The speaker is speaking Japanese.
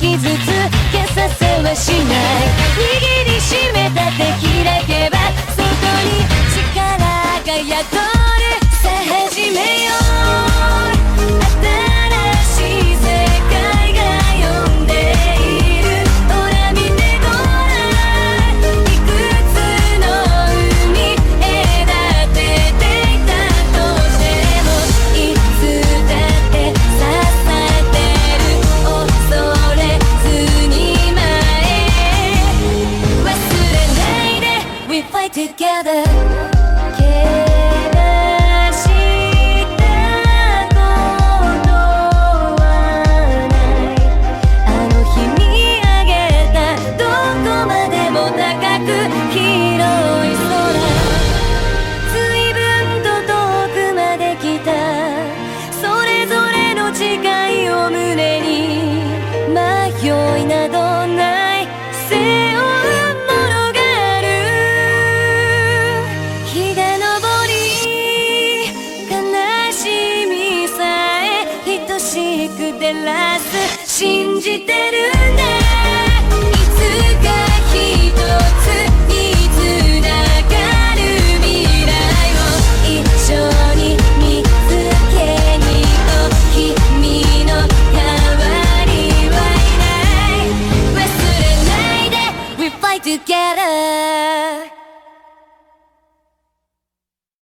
傷つけさせはしない。握りしめた手開けば外に力が宿るしく広い空。随分と遠くまで来た。それぞれの誓いを胸に照らす信じてるんだ。いつかひとつに繋がる未来を。一緒に見つけに行こう君の代わりはいない。忘れないで We fight together